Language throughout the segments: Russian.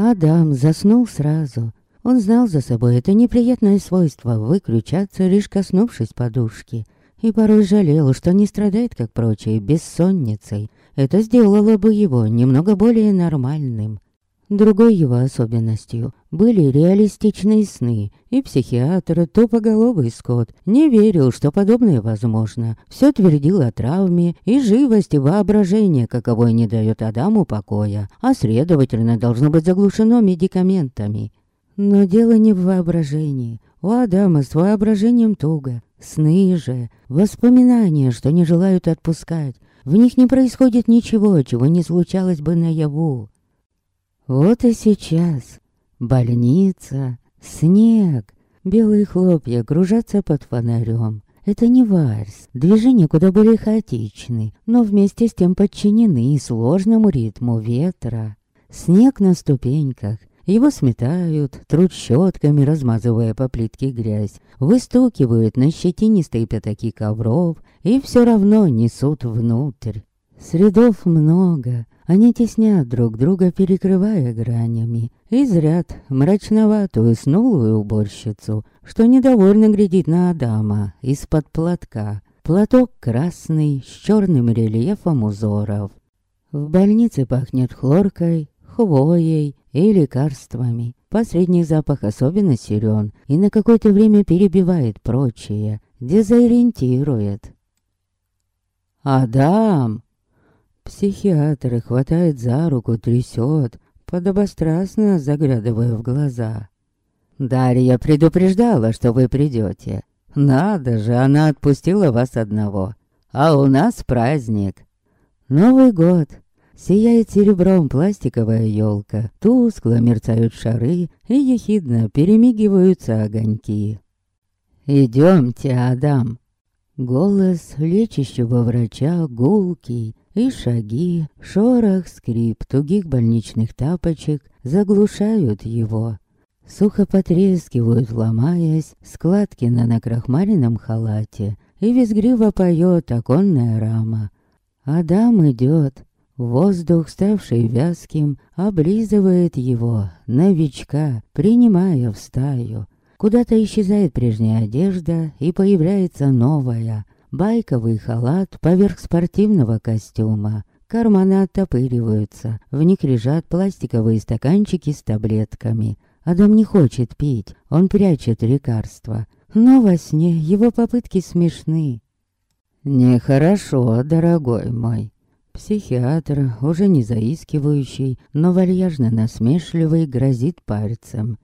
Адам заснул сразу. Он знал за собой это неприятное свойство выключаться, лишь коснувшись подушки. И порой жалел, что не страдает, как прочие, бессонницей. Это сделало бы его немного более нормальным. Другой его особенностью были реалистичные сны, и психиатр, тупоголовый Скотт, не верил, что подобное возможно. Все твердил о травме и живости воображения, каковой не дает Адаму покоя, а следовательно должно быть заглушено медикаментами. Но дело не в воображении. У Адама с воображением туго. Сны же, воспоминания, что не желают отпускать. В них не происходит ничего, чего не случалось бы наяву. Вот и сейчас. Больница, снег, белые хлопья кружатся под фонарем. Это не вальс, движения куда более хаотичны, но вместе с тем подчинены сложному ритму ветра. Снег на ступеньках, его сметают, трут щетками, размазывая по плитке грязь, выстукивают на щетинистые пятаки ковров и все равно несут внутрь. Средов много, они теснят друг друга, перекрывая гранями. И зрят мрачноватую, снулую уборщицу, что недовольно глядит на Адама из-под платка. Платок красный, с черным рельефом узоров. В больнице пахнет хлоркой, хвоей и лекарствами. Последний запах особенно силен и на какое-то время перебивает прочие, дезориентирует. «Адам!» Психиатр хватает за руку, трясет, подобострастно заглядывая в глаза. «Дарья предупреждала, что вы придете. Надо же, она отпустила вас одного. А у нас праздник. Новый год. Сияет серебром пластиковая елка, тускло мерцают шары и ехидно перемигиваются огоньки. «Идемте, Адам!» Голос лечащего врача гулкий, и шаги, шорох, скрип тугих больничных тапочек заглушают его. Сухо потрескивают, ломаясь, складки на накрахмаренном халате, и визгриво поет оконная рама. Адам идет, воздух, ставший вязким, облизывает его, новичка, принимая в стаю. Куда-то исчезает прежняя одежда, и появляется новая — Байковый халат поверх спортивного костюма. Карманы оттопыриваются, в них лежат пластиковые стаканчики с таблетками. Адам не хочет пить, он прячет лекарства. Но во сне его попытки смешны. «Нехорошо, дорогой мой». Психиатр, уже не заискивающий, но вальяжно насмешливый, грозит пальцем.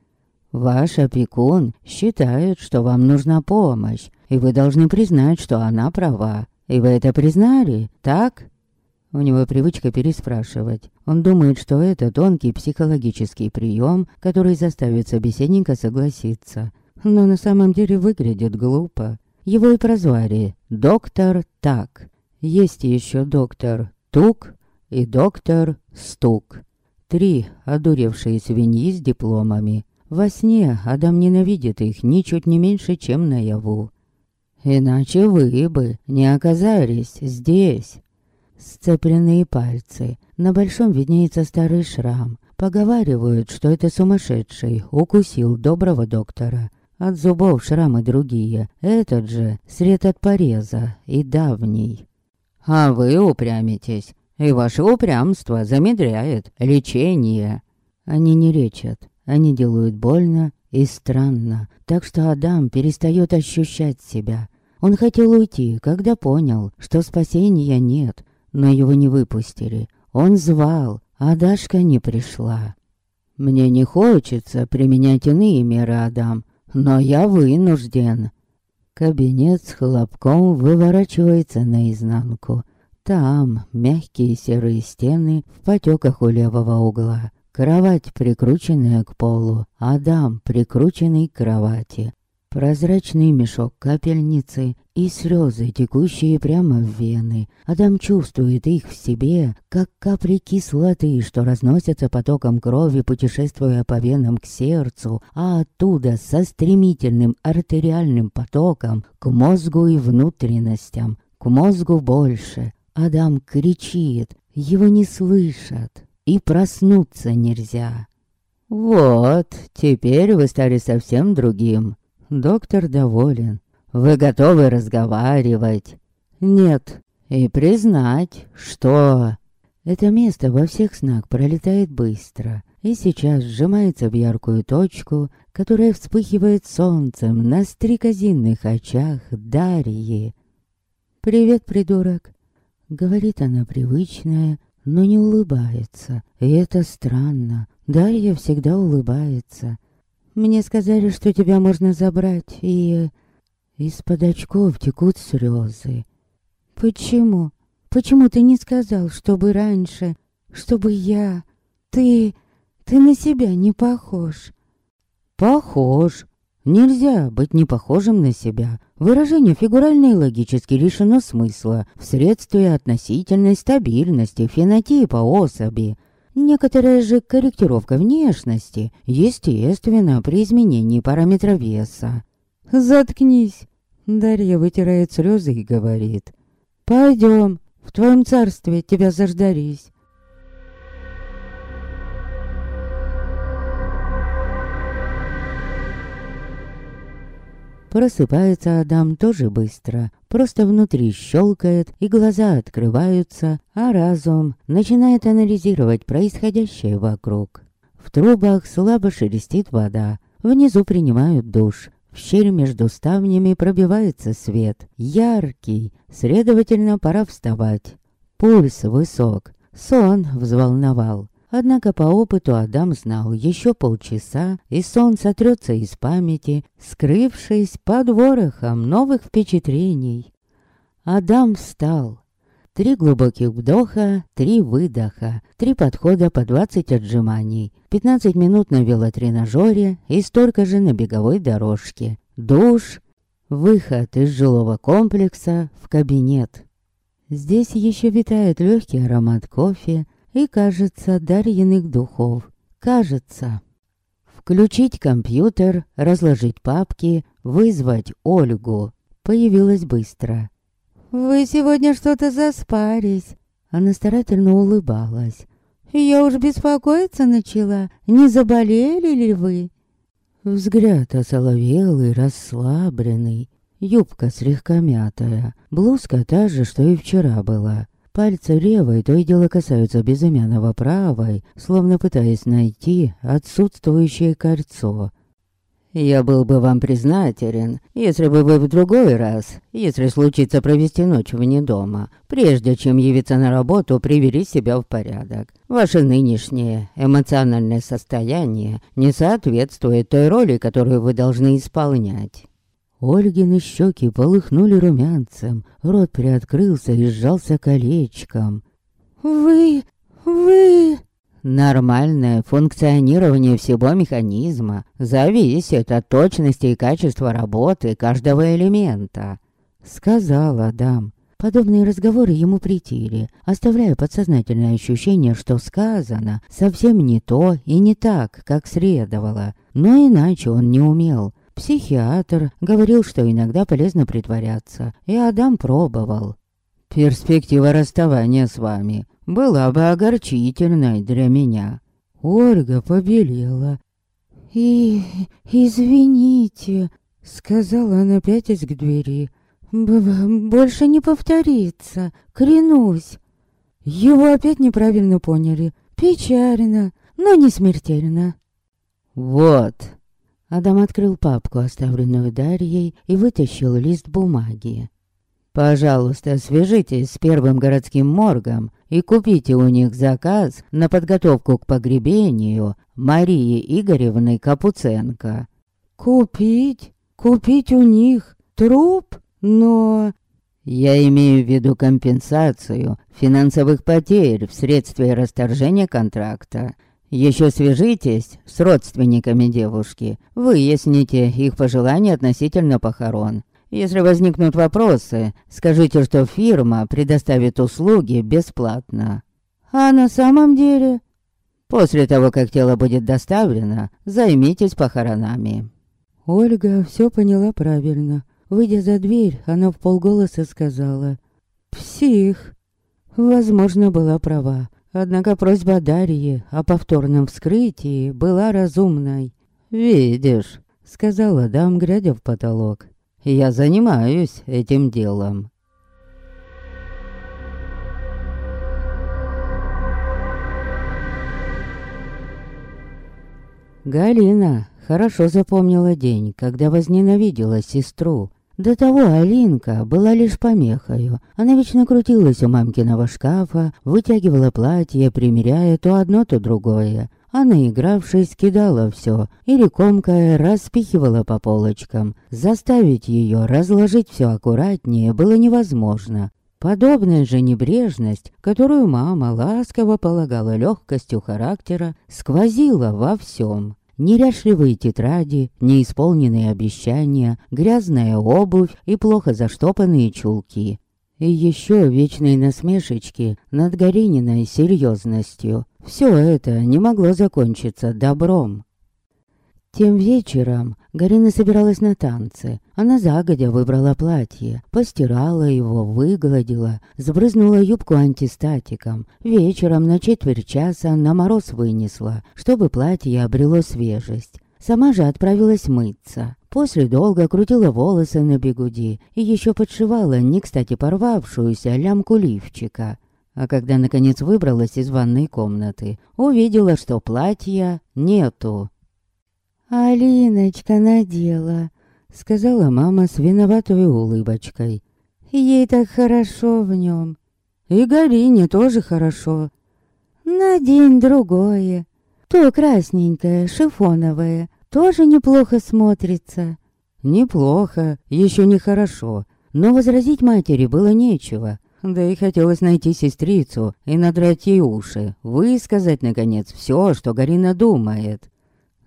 «Ваш опекун считает, что вам нужна помощь, и вы должны признать, что она права. И вы это признали, так? У него привычка переспрашивать. Он думает, что это тонкий психологический прием, который заставит собеседника согласиться. Но на самом деле выглядит глупо. Его и прозвали «Доктор Так». Есть еще доктор Тук и доктор Стук. Три одуревшие свиньи с дипломами. Во сне Адам ненавидит их ничуть не меньше, чем наяву. Иначе вы бы не оказались здесь. Сцепленные пальцы. На большом виднеется старый шрам. Поговаривают, что это сумасшедший укусил доброго доктора. От зубов шрамы другие. Этот же след от пореза и давний. А вы упрямитесь. И ваше упрямство замедряет лечение. Они не лечат. Они делают больно и странно. Так что Адам перестает ощущать себя. Он хотел уйти, когда понял, что спасения нет, но его не выпустили. Он звал, а Дашка не пришла. «Мне не хочется применять иные меры, Адам, но я вынужден». Кабинет с хлопком выворачивается наизнанку. Там мягкие серые стены в потеках у левого угла. Кровать, прикрученная к полу, Адам, прикрученный к кровати. Прозрачный мешок капельницы и слезы, текущие прямо в вены. Адам чувствует их в себе, как капли кислоты, что разносятся потоком крови, путешествуя по венам к сердцу, а оттуда со стремительным артериальным потоком к мозгу и внутренностям, к мозгу больше. Адам кричит, его не слышат, и проснуться нельзя. Вот, теперь вы стали совсем другим. Доктор доволен. Вы готовы разговаривать? Нет. И признать, что... Это место во всех снах пролетает быстро, и сейчас сжимается в яркую точку, которая вспыхивает солнцем на стрекозинных очах Дарьи. «Привет, придурок!» — говорит она привычная, но не улыбается, и это странно. Дарья всегда улыбается. «Мне сказали, что тебя можно забрать, и...» Из-под очков текут слезы. «Почему? Почему ты не сказал, чтобы раньше, чтобы я... Ты... ты на себя не похож?» «Похож. Нельзя быть не похожим на себя. Выражение фигурально и логически лишено смысла вследствие относительной стабильности фенотипа особи. Некоторая же корректировка внешности, естественно, при изменении параметра веса. «Заткнись!» Дарья вытирает слезы и говорит. «Пойдем, в твоем царстве тебя заждались». Просыпается Адам тоже быстро, просто внутри щелкает, и глаза открываются, а разум начинает анализировать происходящее вокруг. В трубах слабо шелестит вода, внизу принимают душ, в щель между ставнями пробивается свет, яркий, следовательно, пора вставать. Пульс высок, сон взволновал. Однако по опыту Адам знал еще полчаса, и сон сотрется из памяти, скрывшись под ворохом новых впечатлений. Адам встал. Три глубоких вдоха, три выдоха, три подхода по 20 отжиманий, 15 минут на велотренажере и столько же на беговой дорожке. Душ, выход из жилого комплекса в кабинет. Здесь еще витает легкий аромат кофе, и, кажется, Дарьиных духов. Кажется. Включить компьютер, разложить папки, вызвать Ольгу. Появилась быстро. «Вы сегодня что-то заспарись». Она старательно улыбалась. «Я уж беспокоиться начала. Не заболели ли вы?» Взгляд осоловелый, расслабленный. Юбка слегка мятая. Блузка та же, что и вчера была. Пальцы левой то и дело касаются безымянного правой, словно пытаясь найти отсутствующее кольцо. «Я был бы вам признателен, если бы вы в другой раз, если случится провести ночь вне дома, прежде чем явиться на работу, привели себя в порядок. Ваше нынешнее эмоциональное состояние не соответствует той роли, которую вы должны исполнять». Ольгины щеки полыхнули румянцем, рот приоткрылся и сжался колечком. «Вы... вы...» Нормальное функционирование всего механизма зависит от точности и качества работы каждого элемента, сказал Адам. Подобные разговоры ему притили, оставляя подсознательное ощущение, что сказано совсем не то и не так, как следовало. Но иначе он не умел. Психиатр говорил, что иногда полезно притворяться, и Адам пробовал. Перспектива расставания с вами была бы огорчительной для меня. Ольга побелела. «И... извините», — сказала она, пятясь к двери. Б «Больше не повторится, клянусь». Его опять неправильно поняли. Печально, но не смертельно. «Вот», Адам открыл папку, оставленную Дарьей, и вытащил лист бумаги. «Пожалуйста, свяжитесь с первым городским моргом и купите у них заказ на подготовку к погребению Марии Игоревны Капуценко». «Купить? Купить у них труп? Но...» «Я имею в виду компенсацию финансовых потерь вследствие расторжения контракта еще свяжитесь с родственниками девушки, выясните их пожелания относительно похорон. Если возникнут вопросы, скажите, что фирма предоставит услуги бесплатно. А на самом деле... После того, как тело будет доставлено, займитесь похоронами. Ольга все поняла правильно. Выйдя за дверь, она в полголоса сказала «Псих». Возможно, была права. Однако просьба Дарьи о повторном вскрытии была разумной. «Видишь», — сказала дам, глядя в потолок, — «я занимаюсь этим делом». Галина хорошо запомнила день, когда возненавидела сестру. До того Алинка была лишь помехою. Она вечно крутилась у мамкиного шкафа, вытягивала платье, примеряя то одно, то другое. А наигравшись, кидала все, или комкая распихивала по полочкам. Заставить ее разложить все аккуратнее было невозможно. Подобная же небрежность, которую мама ласково полагала легкостью характера, сквозила во всем. Неряшливые тетради, неисполненные обещания, грязная обувь и плохо заштопанные чулки. И еще вечные насмешечки над Горининой серьезностью. Все это не могло закончиться добром. Тем вечером Гарина собиралась на танцы. Она загодя выбрала платье, постирала его, выгладила, сбрызнула юбку антистатиком. Вечером на четверть часа на мороз вынесла, чтобы платье обрело свежесть. Сама же отправилась мыться. После долго крутила волосы на бегуди и еще подшивала не кстати порвавшуюся лямку лифчика. А когда наконец выбралась из ванной комнаты, увидела, что платья нету. «Алиночка надела», — сказала мама с виноватой улыбочкой. «Ей так хорошо в нем. И Гарине тоже хорошо». «Надень другое. То красненькое, шифоновое, тоже неплохо смотрится». «Неплохо, еще не хорошо, но возразить матери было нечего». Да и хотелось найти сестрицу и надрать ей уши, высказать, наконец, все, что Гарина думает.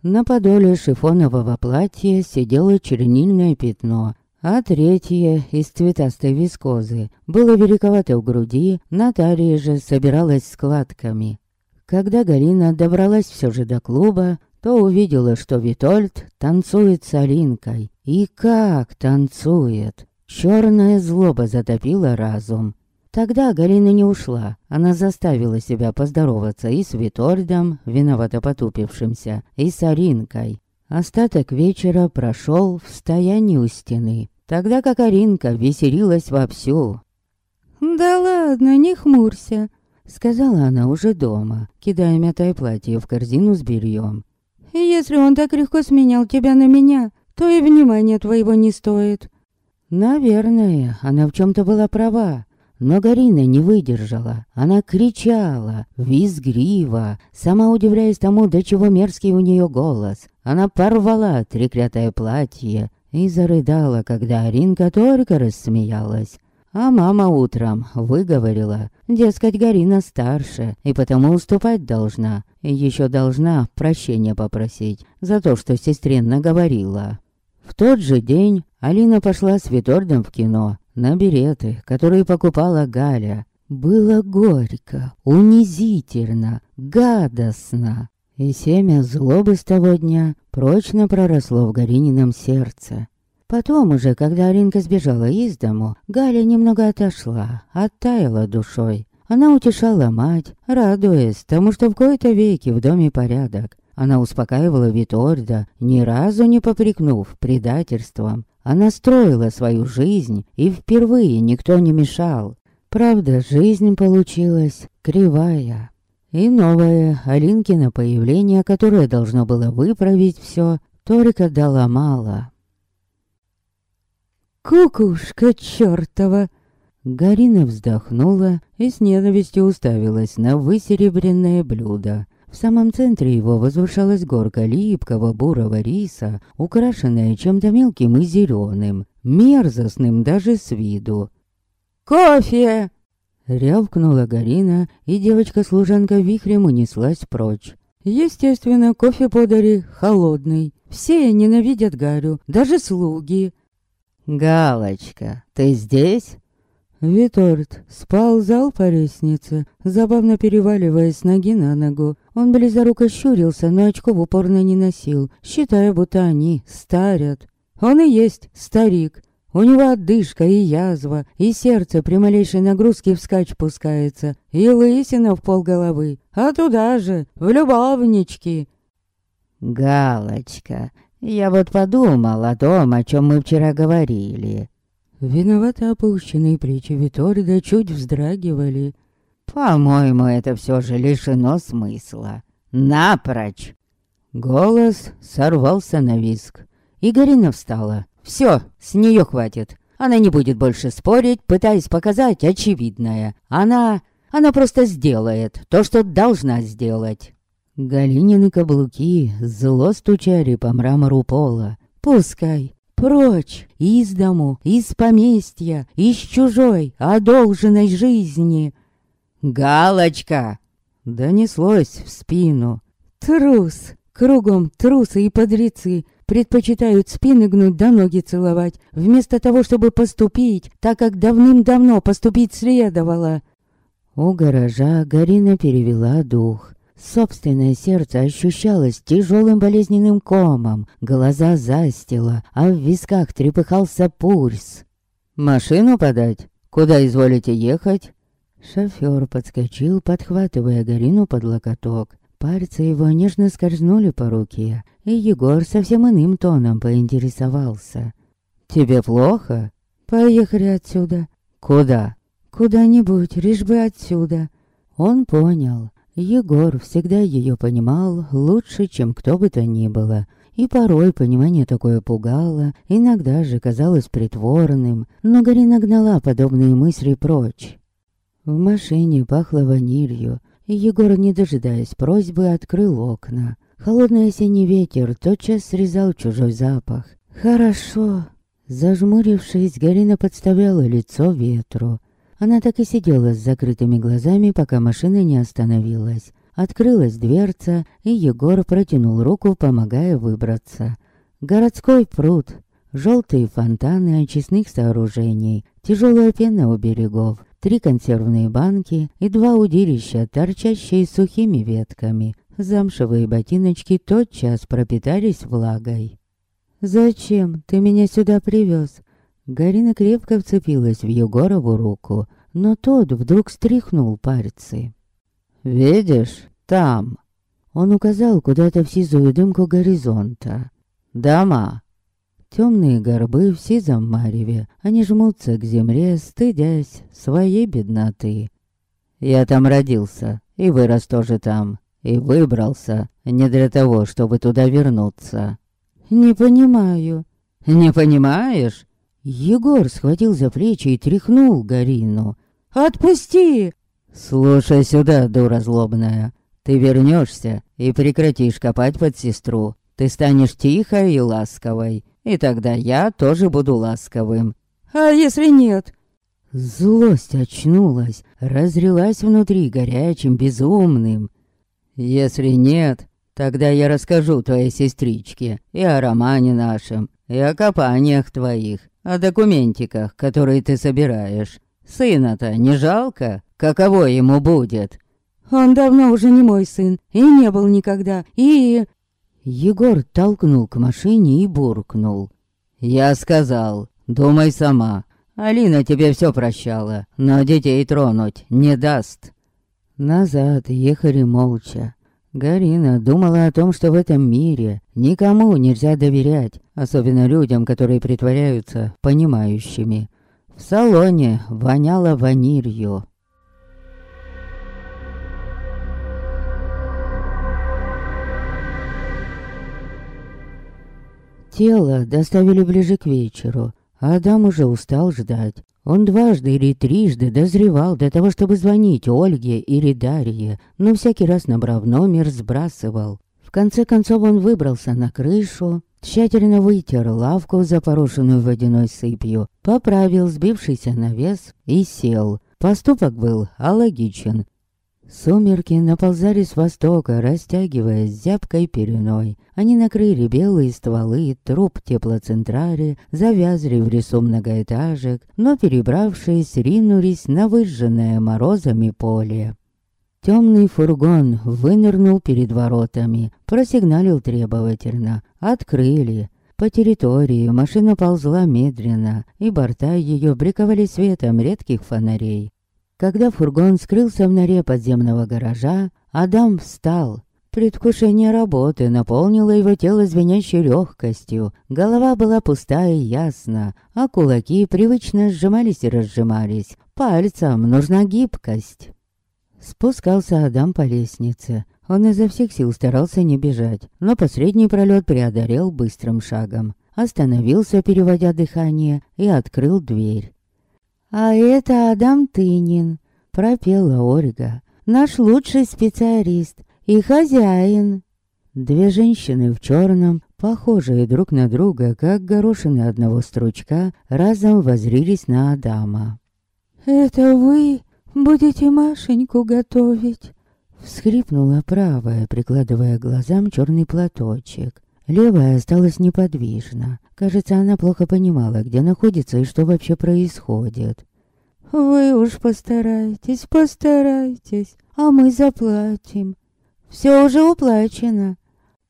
На подоле шифонового платья сидело чернильное пятно, а третье из цветастой вискозы было великовато у груди, на талии же собиралось складками. Когда Галина добралась все же до клуба, то увидела, что Витольд танцует с Алинкой. И как танцует! Черная злоба затопила разум. Тогда Галина не ушла. Она заставила себя поздороваться и с Витордом, виновато потупившимся, и с Аринкой. Остаток вечера прошел в стоянии у стены, тогда как Аринка веселилась вовсю. «Да ладно, не хмурься», — сказала она уже дома, кидая мятое платье в корзину с бельем. «Если он так легко сменял тебя на меня, то и внимания твоего не стоит». Наверное, она в чем-то была права. Но Гарина не выдержала. Она кричала, визгливо, сама удивляясь тому, до чего мерзкий у нее голос. Она порвала треклятое платье и зарыдала, когда Аринка только рассмеялась. А мама утром выговорила, дескать, Гарина старше, и потому уступать должна, и еще должна прощения попросить за то, что сестре наговорила. В тот же день Алина пошла с Витордом в кино, на береты, которые покупала Галя. Было горько, унизительно, гадостно. И семя злобы с того дня прочно проросло в Гаринином сердце. Потом уже, когда Аринка сбежала из дому, Галя немного отошла, оттаяла душой. Она утешала мать, радуясь тому, что в кои-то веки в доме порядок. Она успокаивала Виторда, ни разу не попрекнув предательством. Она строила свою жизнь, и впервые никто не мешал. Правда, жизнь получилась кривая. И новое Алинкино появление, которое должно было выправить все, только дало мало. «Кукушка чертова!» Гарина вздохнула и с ненавистью уставилась на высеребренное блюдо. В самом центре его возвышалась горка липкого бурого риса, украшенная чем-то мелким и зеленым, мерзостным даже с виду. «Кофе!» Рявкнула Гарина, и девочка-служанка вихрем унеслась прочь. Естественно, кофе подали холодный. Все ненавидят Гарю, даже слуги. «Галочка, ты здесь?» Виторд сползал по лестнице, забавно переваливаясь с ноги на ногу. Он близоруко щурился, но очков упорно не носил, считая, будто они старят. Он и есть старик. У него отдышка и язва, и сердце при малейшей нагрузке вскачь пускается, и лысина в полголовы, а туда же, в любовнички. Галочка, я вот подумал о том, о чем мы вчера говорили. Виновато опущенные плечи Виторида чуть вздрагивали. По-моему, это все же лишено смысла. Напрочь! Голос сорвался на виск. Игорина встала. Все, с нее хватит. Она не будет больше спорить, пытаясь показать очевидное. Она... она просто сделает то, что должна сделать. Галинины каблуки зло стучали по мрамору пола. Пускай. Прочь, из дому, из поместья, из чужой, одолженной жизни. «Галочка!» Донеслось в спину. Трус! Кругом трусы и подрецы предпочитают спины гнуть да ноги целовать, вместо того, чтобы поступить, так как давным-давно поступить следовало. У гаража Гарина перевела дух. Собственное сердце ощущалось тяжелым болезненным комом, глаза застило, а в висках трепыхался пульс. «Машину подать? Куда изволите ехать?» Шофёр подскочил, подхватывая Гарину под локоток. Пальцы его нежно скользнули по руке, и Егор совсем иным тоном поинтересовался. «Тебе плохо? Поехали отсюда». «Куда?» «Куда-нибудь, лишь бы отсюда». Он понял. Егор всегда ее понимал лучше, чем кто бы то ни было. И порой понимание такое пугало, иногда же казалось притворным, но Гарина гнала подобные мысли прочь. В машине пахло ванилью, и Егор, не дожидаясь просьбы, открыл окна. Холодный осенний ветер тотчас срезал чужой запах. «Хорошо». Зажмурившись, Гарина подставляла лицо ветру. Она так и сидела с закрытыми глазами, пока машина не остановилась. Открылась дверца, и Егор протянул руку, помогая выбраться. Городской пруд, желтые фонтаны очистных сооружений, тяжелая пена у берегов, три консервные банки и два удилища, торчащие сухими ветками. Замшевые ботиночки тотчас пропитались влагой. «Зачем ты меня сюда привез?» Гарина крепко вцепилась в Егорову руку, но тот вдруг стряхнул пальцы. «Видишь, там!» Он указал куда-то в сизую дымку горизонта. «Дома!» Темные горбы в сизом мареве, они жмутся к земле, стыдясь своей бедноты. Я там родился, и вырос тоже там, и выбрался не для того, чтобы туда вернуться. Не понимаю. Не понимаешь? Егор схватил за плечи и тряхнул Гарину. «Отпусти!» «Слушай сюда, дура злобная. Ты вернешься и прекратишь копать под сестру. Ты станешь тихой и ласковой. И тогда я тоже буду ласковым. А если нет? Злость очнулась, разрелась внутри горячим, безумным. Если нет, тогда я расскажу твоей сестричке и о романе нашем, и о копаниях твоих, о документиках, которые ты собираешь. Сына-то не жалко? Каково ему будет? Он давно уже не мой сын, и не был никогда, и... Егор толкнул к машине и буркнул. «Я сказал, думай сама. Алина тебе все прощала, но детей тронуть не даст». Назад ехали молча. Гарина думала о том, что в этом мире никому нельзя доверять, особенно людям, которые притворяются понимающими. В салоне воняло ванилью. Тело доставили ближе к вечеру. Адам уже устал ждать. Он дважды или трижды дозревал до того, чтобы звонить Ольге или Дарье, но всякий раз набрав номер, сбрасывал. В конце концов он выбрался на крышу, тщательно вытер лавку, запорошенную водяной сыпью, поправил сбившийся навес и сел. Поступок был алогичен. Сумерки наползали с востока, растягиваясь зябкой переной. Они накрыли белые стволы, труп теплоцентрари, завязли в лесу многоэтажек, но, перебравшись, ринулись на выжженное морозами поле. Темный фургон вынырнул перед воротами, просигналил требовательно. Открыли. По территории машина ползла медленно, и борта ее бриковали светом редких фонарей. Когда фургон скрылся в норе подземного гаража, Адам встал. Предвкушение работы наполнило его тело звенящей легкостью. Голова была пустая и ясна, а кулаки привычно сжимались и разжимались. Пальцам нужна гибкость. Спускался Адам по лестнице. Он изо всех сил старался не бежать, но последний пролет преодолел быстрым шагом. Остановился, переводя дыхание, и открыл дверь. «А это Адам Тынин», — пропела Ольга. «Наш лучший специалист и хозяин». Две женщины в черном, похожие друг на друга, как горошины одного стручка, разом возрились на Адама. «Это вы будете Машеньку готовить?» Всхрипнула правая, прикладывая глазам черный платочек. Левая осталась неподвижна. Кажется, она плохо понимала, где находится и что вообще происходит. «Вы уж постарайтесь, постарайтесь, а мы заплатим. Все уже уплачено».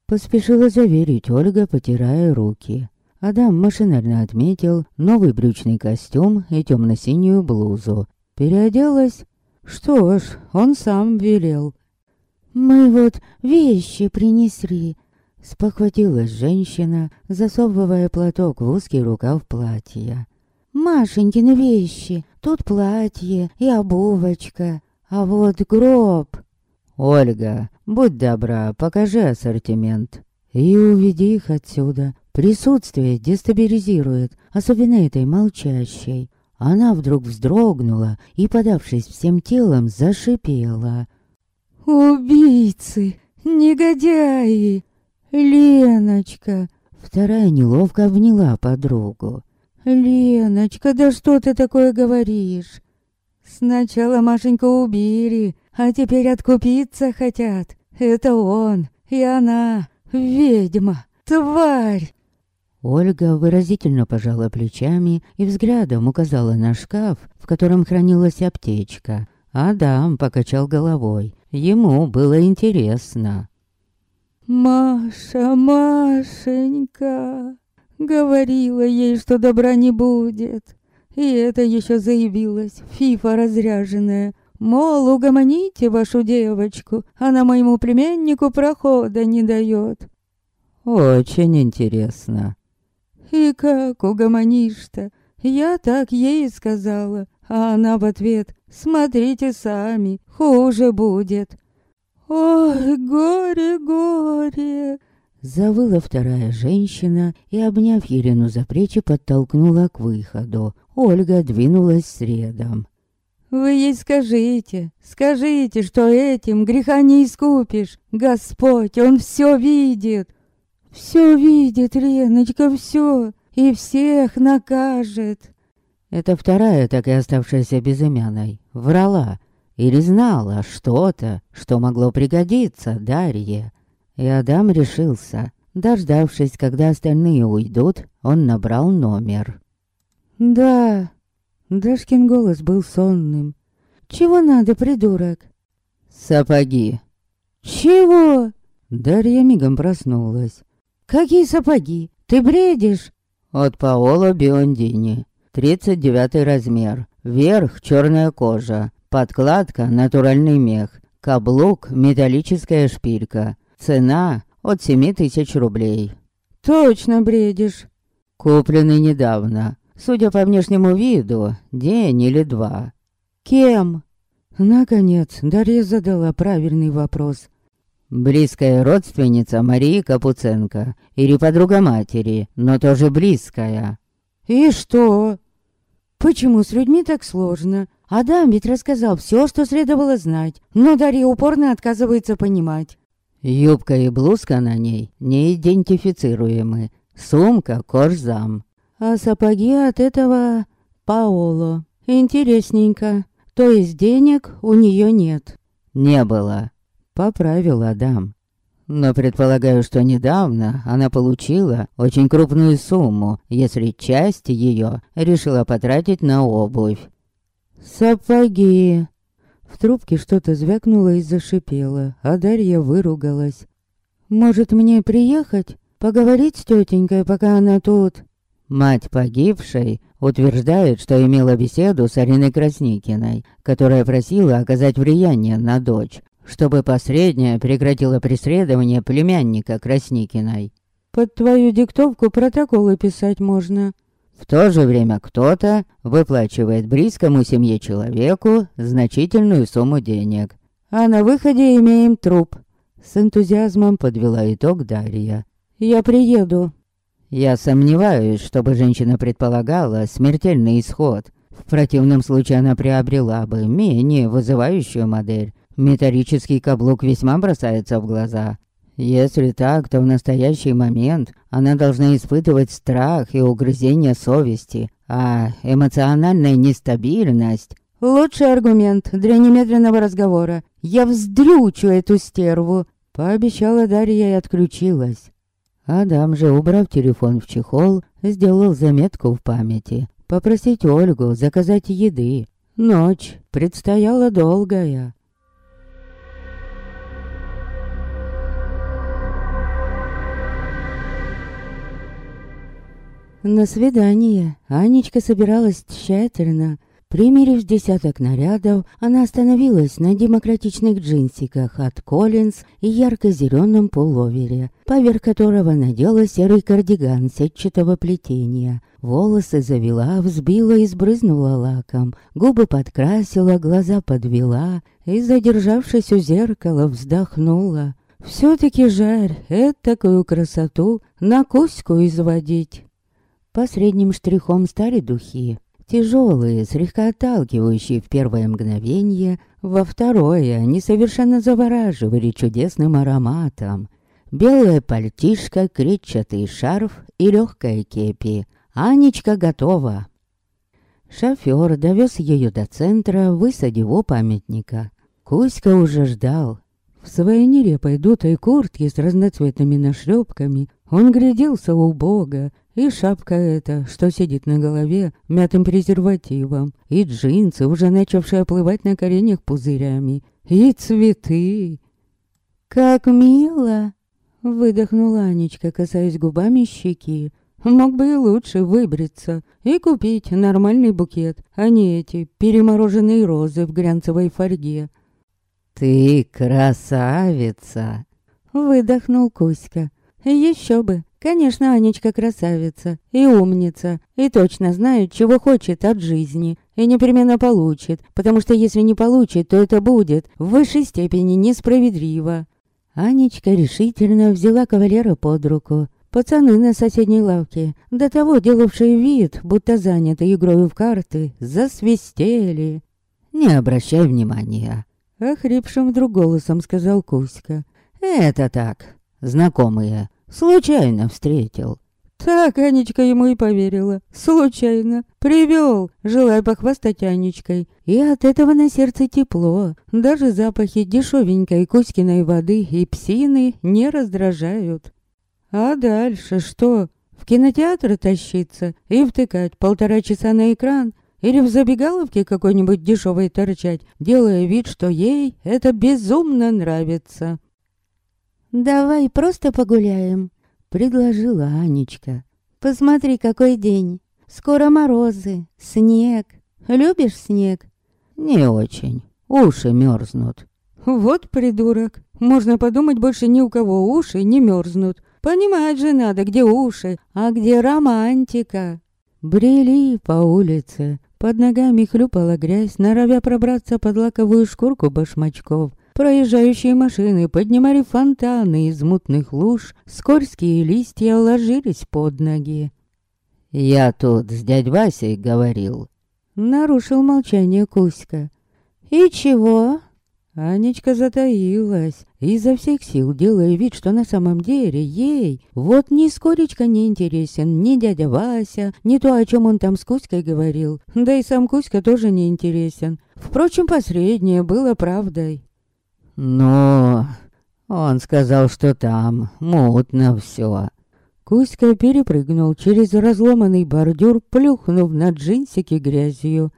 Поспешила заверить Ольга, потирая руки. Адам машинально отметил новый брючный костюм и темно-синюю блузу. Переоделась что ж, он сам велел. «Мы вот вещи принесли», — спохватилась женщина, засовывая платок в узкий рукав платья. «Машенькины вещи, тут платье и обувочка, а вот гроб». «Ольга, будь добра, покажи ассортимент и уведи их отсюда. Присутствие дестабилизирует, особенно этой молчащей. Она вдруг вздрогнула и, подавшись всем телом, зашипела. «Убийцы! Негодяи! Леночка!» Вторая неловко обняла подругу. «Леночка, да что ты такое говоришь? Сначала Машеньку убили, а теперь откупиться хотят. Это он и она, ведьма, тварь!» Ольга выразительно пожала плечами и взглядом указала на шкаф, в котором хранилась аптечка. Адам покачал головой. Ему было интересно. «Маша, Машенька!» Говорила ей, что добра не будет. И это еще заявилась, фифа разряженная. Мол, угомоните вашу девочку, она моему племяннику прохода не дает. Очень интересно. И как угомонишь-то? Я так ей сказала, а она в ответ «Смотрите сами, хуже будет». «Ой, горе, горе!» Завыла вторая женщина и, обняв Елену за плечи, подтолкнула к выходу. Ольга двинулась средом. «Вы ей скажите, скажите, что этим греха не искупишь. Господь, Он все видит. Все видит, Леночка, все, и всех накажет. Это вторая, так и оставшаяся безымянной, врала или знала что-то, что могло пригодиться Дарье. И Адам решился. Дождавшись, когда остальные уйдут, он набрал номер. «Да». Дашкин голос был сонным. «Чего надо, придурок?» «Сапоги». «Чего?» Дарья мигом проснулась. «Какие сапоги? Ты бредишь?» «От Паоло Биондини. 39 размер. Верх черная кожа. Подкладка натуральный мех. Каблук металлическая шпилька. Цена от 7 тысяч рублей». «Точно бредишь». «Купленный недавно. Судя по внешнему виду, день или два». «Кем?» Наконец, Дарья задала правильный вопрос. Близкая родственница Марии Капуценко или подруга матери, но тоже близкая. И что? Почему с людьми так сложно? Адам ведь рассказал все, что следовало знать, но Дарья упорно отказывается понимать. Юбка и блузка на ней не идентифицируемы. Сумка корзам. А сапоги от этого Паоло. Интересненько. То есть денег у нее нет. Не было поправил Адам. Но предполагаю, что недавно она получила очень крупную сумму, если часть ее решила потратить на обувь. «Сапоги!» В трубке что-то звякнуло и зашипело, а Дарья выругалась. «Может, мне приехать? Поговорить с тетенькой, пока она тут?» Мать погибшей утверждает, что имела беседу с Ариной Красникиной, которая просила оказать влияние на дочь, чтобы посредняя прекратила преследование племянника Красникиной. «Под твою диктовку протоколы писать можно». В то же время кто-то выплачивает близкому семье человеку значительную сумму денег. А на выходе имеем труп. С энтузиазмом подвела итог Дарья. Я приеду. Я сомневаюсь, чтобы женщина предполагала смертельный исход. В противном случае она приобрела бы менее вызывающую модель. Металлический каблук весьма бросается в глаза. Если так, то в настоящий момент она должна испытывать страх и угрызение совести, а эмоциональная нестабильность... Лучший аргумент для немедленного разговора. Я вздрючу эту стерву, пообещала Дарья и отключилась. Адам же, убрав телефон в чехол, сделал заметку в памяти. Попросить Ольгу заказать еды. Ночь предстояла долгая. На свидание Анечка собиралась тщательно. Примерив десяток нарядов, она остановилась на демократичных джинсиках от Коллинз и ярко-зеленом пуловере, поверх которого надела серый кардиган сетчатого плетения. Волосы завела, взбила и сбрызнула лаком, губы подкрасила, глаза подвела и, задержавшись у зеркала, вздохнула. Все-таки это такую красоту на Кузьку изводить. Посредним штрихом стали духи. Тяжелые, слегка отталкивающие в первое мгновение, во второе они совершенно завораживали чудесным ароматом. Белая пальтишка, кречетый шарф и легкая кепи. Анечка готова. Шофер довез ее до центра, высадив у памятника. Кузька уже ждал. В своей нелепой дутой куртке с разноцветными нашлепками он гляделся убого, и шапка эта, что сидит на голове, мятым презервативом, и джинсы, уже начавшие оплывать на коленях пузырями, и цветы. «Как мило!» — выдохнула Анечка, касаясь губами щеки. Мог бы и лучше выбриться и купить нормальный букет, а не эти перемороженные розы в глянцевой фольге. «Ты красавица!» — выдохнул Кузька. Еще бы, Конечно, Анечка красавица и умница, и точно знает, чего хочет от жизни, и непременно получит, потому что если не получит, то это будет в высшей степени несправедливо. Анечка решительно взяла кавалера под руку. Пацаны на соседней лавке, до того делавшие вид, будто заняты игрой в карты, засвистели. «Не обращай внимания», — охрипшим вдруг голосом сказал Кузька. «Это так, знакомые». Случайно встретил. Так Анечка ему и поверила. Случайно. Привел, желая похвастать Анечкой. И от этого на сердце тепло. Даже запахи дешевенькой Кузькиной воды и псины не раздражают. А дальше что? В кинотеатр тащиться и втыкать полтора часа на экран? Или в забегаловке какой-нибудь дешевой торчать, делая вид, что ей это безумно нравится? «Давай просто погуляем», — предложила Анечка. «Посмотри, какой день. Скоро морозы, снег. Любишь снег?» «Не очень. Уши мерзнут». «Вот придурок. Можно подумать, больше ни у кого уши не мерзнут. Понимать же надо, где уши, а где романтика». Брели по улице. Под ногами хлюпала грязь, норовя пробраться под лаковую шкурку башмачков. Проезжающие машины поднимали фонтаны из мутных луж, скользкие листья ложились под ноги. «Я тут с дядь Васей говорил». Нарушил молчание Кузька. «И чего?» Анечка затаилась, изо всех сил делая вид, что на самом деле ей вот ни скоречко не интересен ни дядя Вася, ни то, о чем он там с Кузькой говорил, да и сам Кузька тоже не интересен. Впрочем, последнее было правдой. Но он сказал, что там мутно все. Кузька перепрыгнул через разломанный бордюр, плюхнув на джинсики грязью.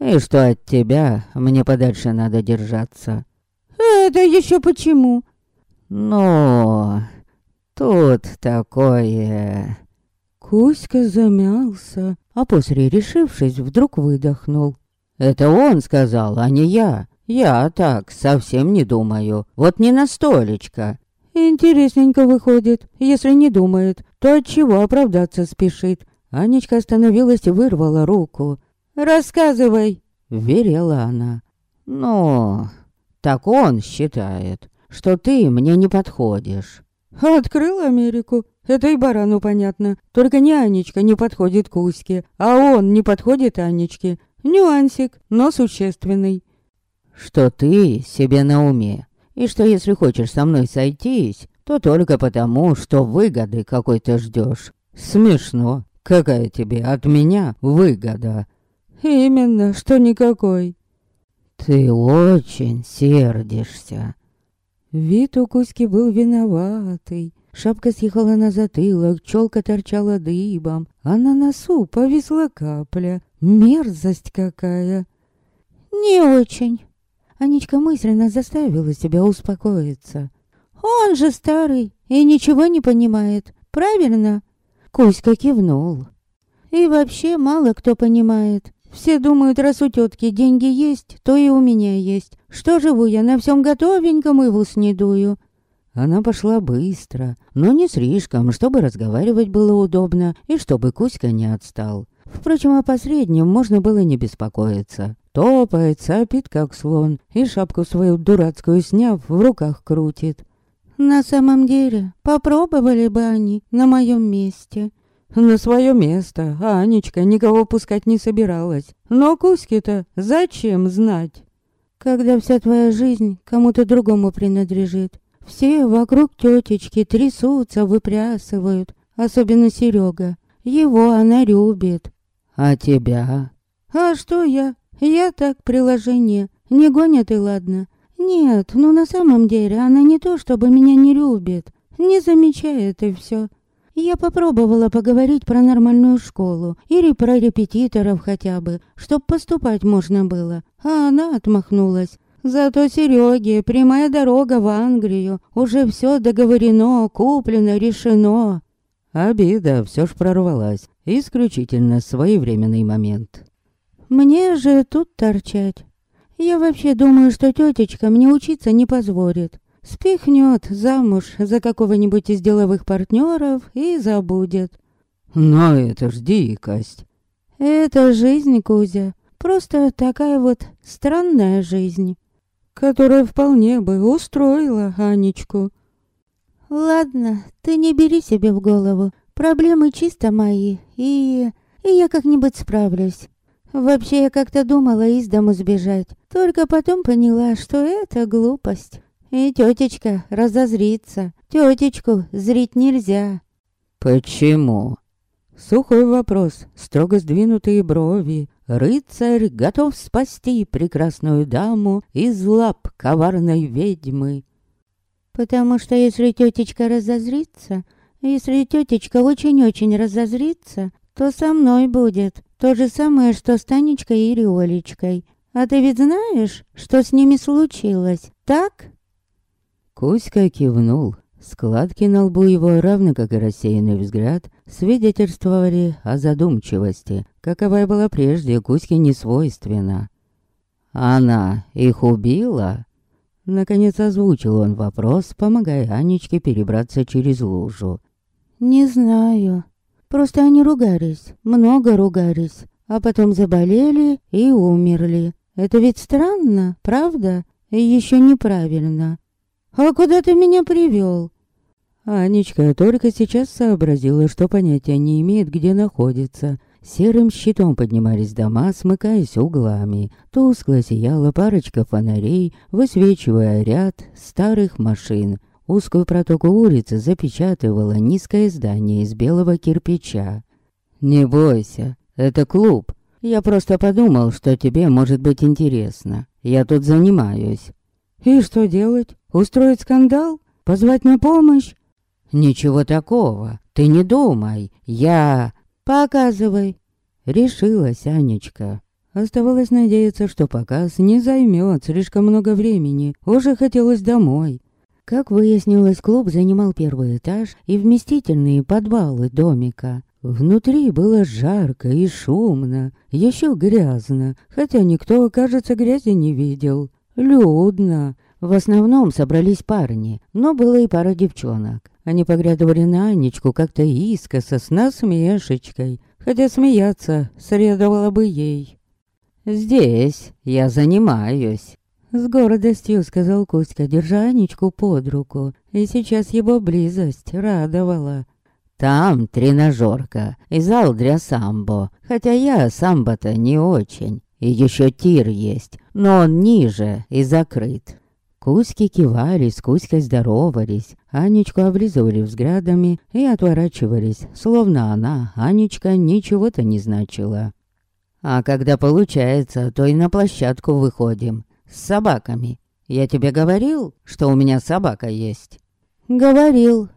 И что от тебя мне подальше надо держаться. Это еще почему? Но Тут такое... Кузька замялся, а после, решившись, вдруг выдохнул. Это он сказал, а не я. Я так совсем не думаю. Вот не на столечко. Интересненько выходит. Если не думает, то от чего оправдаться спешит? Анечка остановилась и вырвала руку. «Рассказывай!» — верила она. «Ну, так он считает, что ты мне не подходишь». «Открыл Америку. Это и барану понятно. Только не Анечка не подходит Кузьке, а он не подходит Анечке. Нюансик, но существенный». «Что ты себе на уме, и что если хочешь со мной сойтись, то только потому, что выгоды какой-то ждешь. Смешно. Какая тебе от меня выгода?» «Именно, что никакой». «Ты очень сердишься». Вид у Кузьки был виноватый. Шапка съехала на затылок, челка торчала дыбом, а на носу повисла капля. Мерзость какая! Не очень. Анечка мысленно заставила себя успокоиться. Он же старый и ничего не понимает, правильно? Кузька кивнул. И вообще мало кто понимает. Все думают, раз у тетки деньги есть, то и у меня есть. Что живу я на всем готовеньком и в ус не дую. Она пошла быстро, но не слишком, чтобы разговаривать было удобно и чтобы Кузька не отстал. Впрочем, о посреднем можно было не беспокоиться. Топает, сопит, как слон, и шапку свою дурацкую сняв, в руках крутит. На самом деле, попробовали бы они на моем месте. На свое место Анечка никого пускать не собиралась. Но Кузьке-то зачем знать? Когда вся твоя жизнь кому-то другому принадлежит. Все вокруг тетечки трясутся, выпрясывают. Особенно Серега. Его она любит. А тебя? А что я? Я так, приложение. Не гонят и ладно. Нет, ну на самом деле она не то, чтобы меня не любит. Не замечает и все. Я попробовала поговорить про нормальную школу или про репетиторов хотя бы, чтоб поступать можно было, а она отмахнулась. Зато Сереге прямая дорога в Англию. Уже все договорено, куплено, решено. Обида все ж прорвалась. Исключительно своевременный момент. Мне же тут торчать. Я вообще думаю, что тетечка мне учиться не позволит. Спихнет замуж за какого-нибудь из деловых партнеров и забудет. Но это ж дикость. Это жизнь, Кузя. Просто такая вот странная жизнь. Которая вполне бы устроила Анечку. Ладно, ты не бери себе в голову. Проблемы чисто мои, и... и я как-нибудь справлюсь. Вообще, я как-то думала из дому сбежать. Только потом поняла, что это глупость. И тетечка разозрится. Тетечку зрить нельзя. Почему? Сухой вопрос, строго сдвинутые брови. Рыцарь готов спасти прекрасную даму из лап коварной ведьмы. Потому что если тетечка разозрится, если тетечка очень-очень разозрится, то со мной будет то же самое, что с Танечкой и Риолечкой. А ты ведь знаешь, что с ними случилось, так? Кузька кивнул. Складки на лбу его, равно как и рассеянный взгляд, свидетельствовали о задумчивости, каковая была прежде Кузьке не свойственна. «Она их убила?» Наконец озвучил он вопрос, помогая Анечке перебраться через лужу. «Не знаю. Просто они ругались, много ругались, а потом заболели и умерли. Это ведь странно, правда? И еще неправильно. «А куда ты меня привел?» Анечка только сейчас сообразила, что понятия не имеет, где находится. Серым щитом поднимались дома, смыкаясь углами. Тускло сияла парочка фонарей, высвечивая ряд старых машин. Узкую протоку улицы запечатывало низкое здание из белого кирпича. «Не бойся, это клуб. Я просто подумал, что тебе может быть интересно. Я тут занимаюсь». «И что делать? Устроить скандал? Позвать на помощь?» «Ничего такого. Ты не думай. Я...» «Показывай». Решилась Анечка. Оставалось надеяться, что показ не займет слишком много времени. Уже хотелось домой. Как выяснилось, клуб занимал первый этаж и вместительные подвалы домика. Внутри было жарко и шумно, еще грязно, хотя никто, кажется, грязи не видел. Людно. В основном собрались парни, но было и пара девчонок. Они поглядывали на Анечку как-то искоса, с насмешечкой, хотя смеяться следовало бы ей. «Здесь я занимаюсь», — с гордостью сказал Кузька, держа Анечку под руку, и сейчас его близость радовала. «Там тренажерка и зал для самбо, хотя я самбо-то не очень, и еще тир есть, но он ниже и закрыт». Кузьки кивали, с здоровались, Анечку облизывали взглядами и отворачивались, словно она, Анечка, ничего-то не значила. А когда получается, то и на площадку выходим. С собаками. Я тебе говорил, что у меня собака есть?» «Говорил».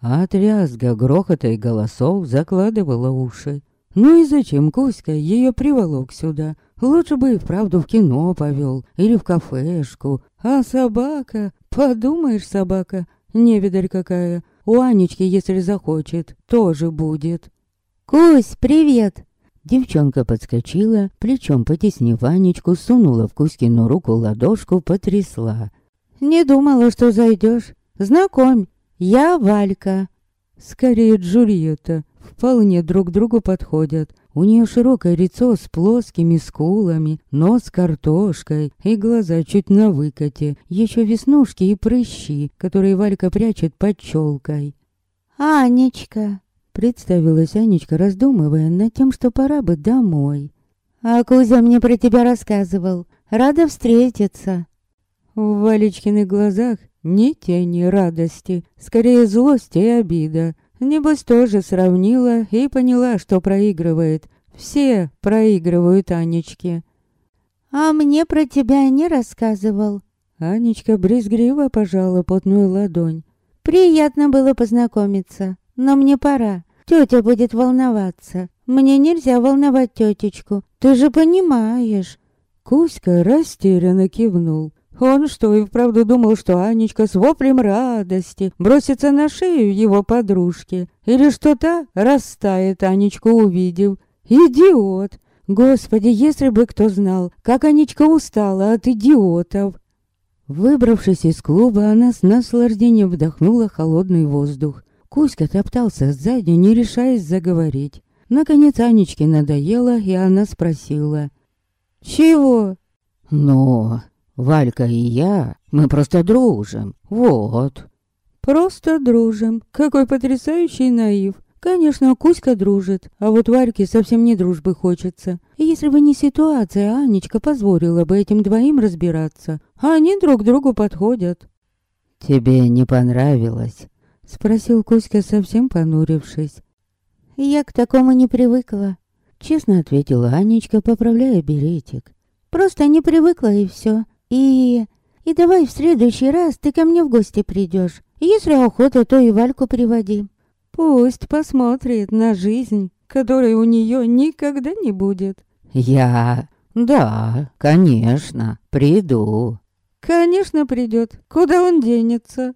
От рязга, грохота и голосов закладывала уши. Ну и зачем Кузька ее приволок сюда? Лучше бы и вправду в кино повел или в кафешку. А собака? Подумаешь, собака, невидаль какая. У Анечки, если захочет, тоже будет. «Кусь, привет!» Девчонка подскочила, плечом потеснив Анечку, сунула в Кузькину руку ладошку, потрясла. «Не думала, что зайдешь. Знакомь, я Валька». Скорее Джульетта. Вполне друг другу подходят. У нее широкое лицо с плоскими скулами, нос картошкой и глаза чуть на выкате, еще веснушки и прыщи, которые Валька прячет под челкой. «Анечка», Представилась Анечка, раздумывая над тем, что пора бы домой. «А Кузя мне про тебя рассказывал. Рада встретиться». В Валечкиных глазах ни тени радости, скорее злость и обида. Небось тоже сравнила и поняла, что проигрывает. Все проигрывают Анечке. «А мне про тебя не рассказывал». Анечка брезгливо пожала потную ладонь. «Приятно было познакомиться». Но мне пора. Тетя будет волноваться. Мне нельзя волновать тетечку. Ты же понимаешь. Кузька растерянно кивнул. Он что, и вправду думал, что Анечка с воплем радости бросится на шею его подружки? Или что та растает Анечку увидев? Идиот! Господи, если бы кто знал, как Анечка устала от идиотов. Выбравшись из клуба, она с наслаждением вдохнула холодный воздух. Кузька топтался сзади, не решаясь заговорить. Наконец Анечке надоело, и она спросила. «Чего?» «Ну, Валька и я, мы просто дружим, вот». «Просто дружим. Какой потрясающий наив. Конечно, Кузька дружит, а вот Вальке совсем не дружбы хочется. И если бы не ситуация, Анечка позволила бы этим двоим разбираться. А они друг другу подходят». «Тебе не понравилось?» Спросил Кузька, совсем понурившись. «Я к такому не привыкла», — честно ответила Анечка, поправляя беретик. «Просто не привыкла и все. И... и давай в следующий раз ты ко мне в гости придешь. Если охота, то и Вальку приводи». «Пусть посмотрит на жизнь, которой у нее никогда не будет». «Я... да, конечно, приду». «Конечно придет. Куда он денется?»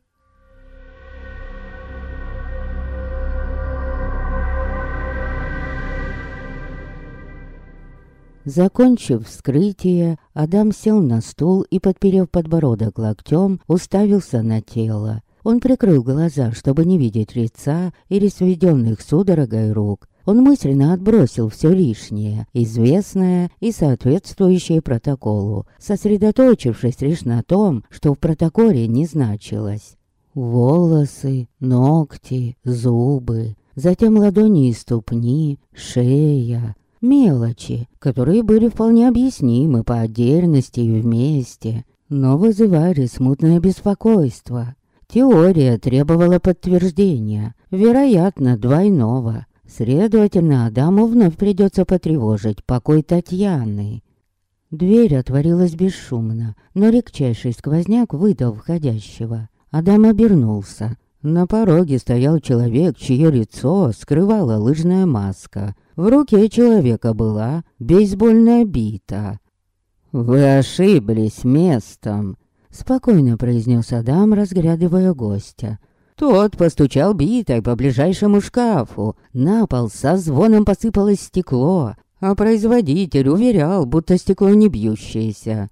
Закончив вскрытие, Адам сел на стул и, подперев подбородок локтем, уставился на тело. Он прикрыл глаза, чтобы не видеть лица или сведенных судорогой рук. Он мысленно отбросил все лишнее, известное и соответствующее протоколу, сосредоточившись лишь на том, что в протоколе не значилось. Волосы, ногти, зубы, затем ладони и ступни, шея, Мелочи, которые были вполне объяснимы по отдельности и вместе, но вызывали смутное беспокойство. Теория требовала подтверждения, вероятно, двойного. Следовательно, Адаму вновь придется потревожить покой Татьяны. Дверь отворилась бесшумно, но редчайший сквозняк выдал входящего. Адам обернулся. На пороге стоял человек, чье лицо скрывала лыжная маска. В руке человека была бейсбольная бита. «Вы ошиблись местом», спокойно произнес Адам, разглядывая гостя. Тот постучал битой по ближайшему шкафу. На пол со звоном посыпалось стекло, а производитель уверял, будто стекло не бьющееся.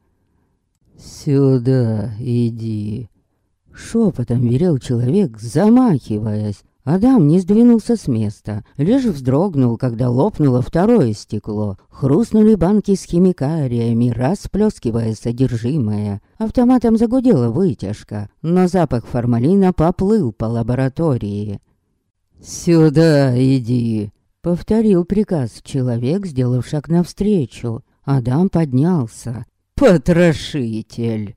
«Сюда иди», — шепотом верил человек, замахиваясь. Адам не сдвинулся с места, лишь вздрогнул, когда лопнуло второе стекло. Хрустнули банки с химикариями, расплескивая содержимое. Автоматом загудела вытяжка, но запах формалина поплыл по лаборатории. «Сюда иди!» — повторил приказ человек, сделав шаг навстречу. Адам поднялся. «Потрошитель!»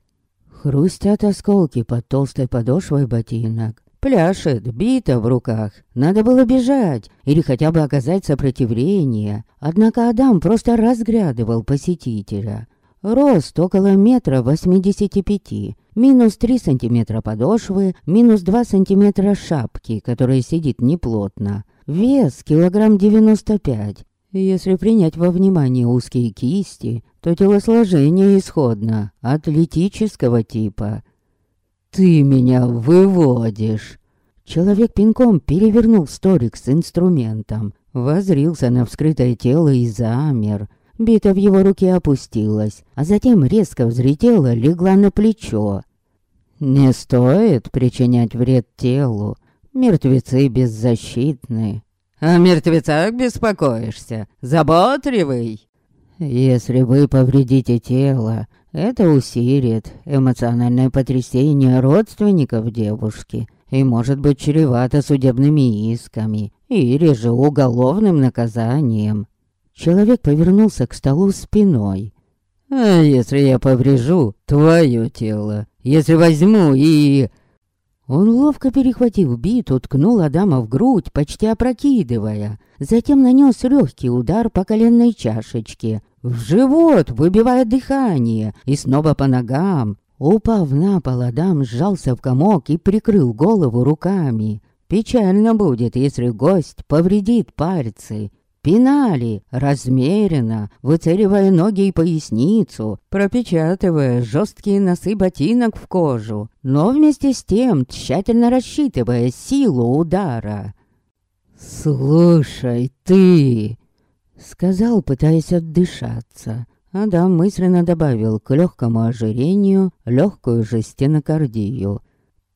Хрустят осколки под толстой подошвой ботинок. Пляшет, бита в руках. Надо было бежать или хотя бы оказать сопротивление. Однако Адам просто разглядывал посетителя. Рост около метра восьмидесяти пяти. Минус три сантиметра подошвы, минус два сантиметра шапки, которая сидит неплотно. Вес килограмм девяносто пять. Если принять во внимание узкие кисти, то телосложение исходно, атлетического типа. «Ты меня выводишь!» Человек пинком перевернул столик с инструментом, возрился на вскрытое тело и замер. Бита в его руке опустилась, а затем резко взлетела, легла на плечо. «Не стоит причинять вред телу. Мертвецы беззащитны. О мертвецах беспокоишься? Заботливый!» «Если вы повредите тело, это усилит эмоциональное потрясение родственников девушки и может быть чревато судебными исками или же уголовным наказанием. Человек повернулся к столу спиной. «А если я поврежу твое тело? Если возьму и...» Он ловко перехватив биту, ткнул Адама в грудь, почти опрокидывая. Затем нанес легкий удар по коленной чашечке, в живот, выбивая дыхание, и снова по ногам. Упав на пол, Адам сжался в комок и прикрыл голову руками. Печально будет, если гость повредит пальцы. Пинали, размеренно, выцеливая ноги и поясницу, пропечатывая жесткие носы ботинок в кожу, но вместе с тем тщательно рассчитывая силу удара. «Слушай, ты!» Сказал, пытаясь отдышаться. Адам мысленно добавил к легкому ожирению легкую же стенокардию.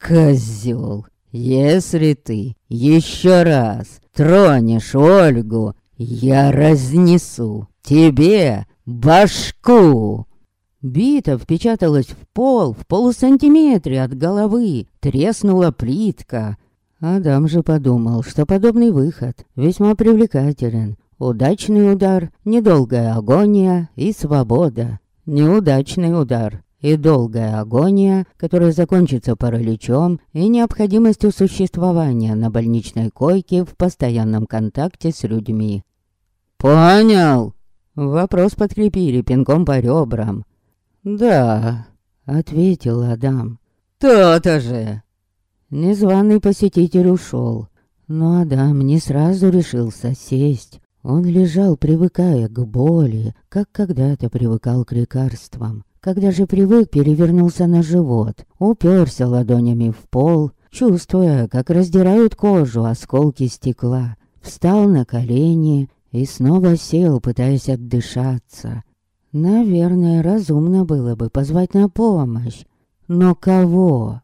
«Козел, если ты еще раз тронешь Ольгу, я разнесу тебе башку!» Бита впечаталась в пол в полусантиметре от головы, треснула плитка. Адам же подумал, что подобный выход весьма привлекателен, Удачный удар, недолгая агония и свобода. Неудачный удар и долгая агония, которая закончится параличом и необходимостью существования на больничной койке в постоянном контакте с людьми. «Понял!» Вопрос подкрепили пинком по ребрам. «Да», — ответил Адам. «То-то же!» Незваный посетитель ушел, но Адам не сразу решился сесть. Он лежал, привыкая к боли, как когда-то привыкал к лекарствам. Когда же привык, перевернулся на живот, уперся ладонями в пол, чувствуя, как раздирают кожу осколки стекла. Встал на колени и снова сел, пытаясь отдышаться. Наверное, разумно было бы позвать на помощь. Но кого?